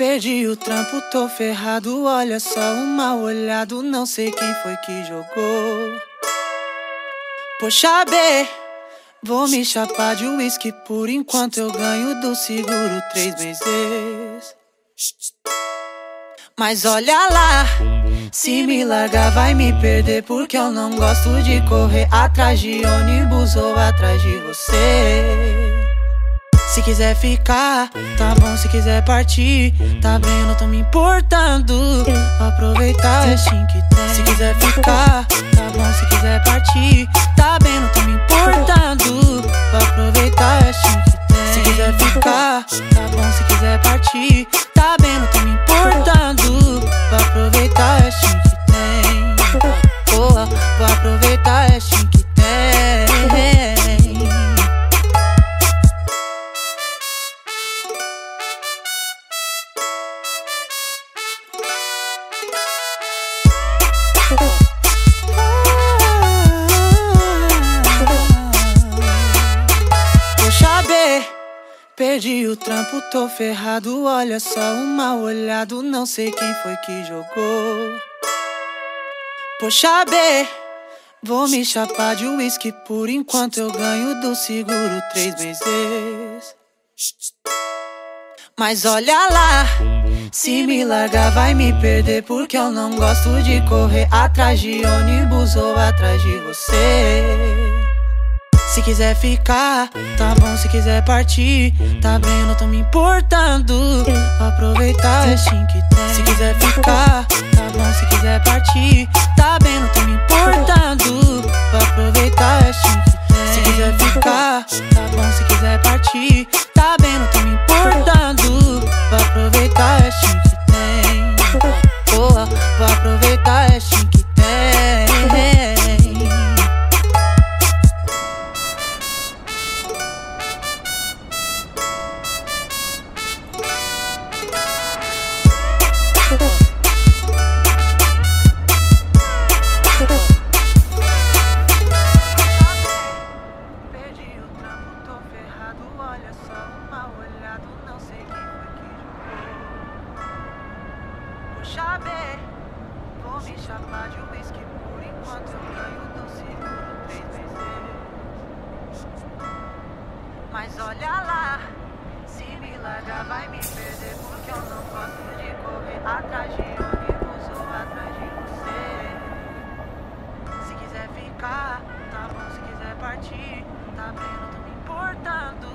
Perdi o trampo, tô ferrado. Olha só um mal olhado, não sei quem foi que jogou. Poxa, B, vou me chapar de uísque por enquanto eu ganho do seguro três meses. Mas olha lá, se me largar vai me perder porque eu não gosto de correr atrás de ônibus ou atrás de você. Se quiser ficar, tá bom. Se quiser partir, tá bem, eu não tô me importando. Vou aproveitar é assim que tem. Se quiser ficar, tá bom. Se quiser partir, tá bem, eu não tô me importando. Perdi o trampo, tô ferrado. Olha só um mal olhado, não sei quem foi que jogou. Poxa, B, vou me chapar de uísque por enquanto eu ganho do seguro três meses. Mas olha lá, se me largar vai me perder porque eu não gosto de correr atrás de ônibus ou atrás de você. Se quiser ficar, tá bom. Se quiser partir, tá bem, eu não tô me importando. Vou aproveitar é assim que tem. Se quiser ficar, tá bom. Se quiser partir, tá bem, não tô me importando. Vou aproveitar é assim que tem. Se quiser ficar, tá bom. Se quiser partir, tá bem, não tô vou me chamar de uísque por enquanto eu ganho do seguro três vezes. Mas olha lá, se me largar vai me perder porque eu não gosto de correr atrás de ônibus ou atrás de você. Se quiser ficar, tá bom. Se quiser partir, tá bem, não tô me importando.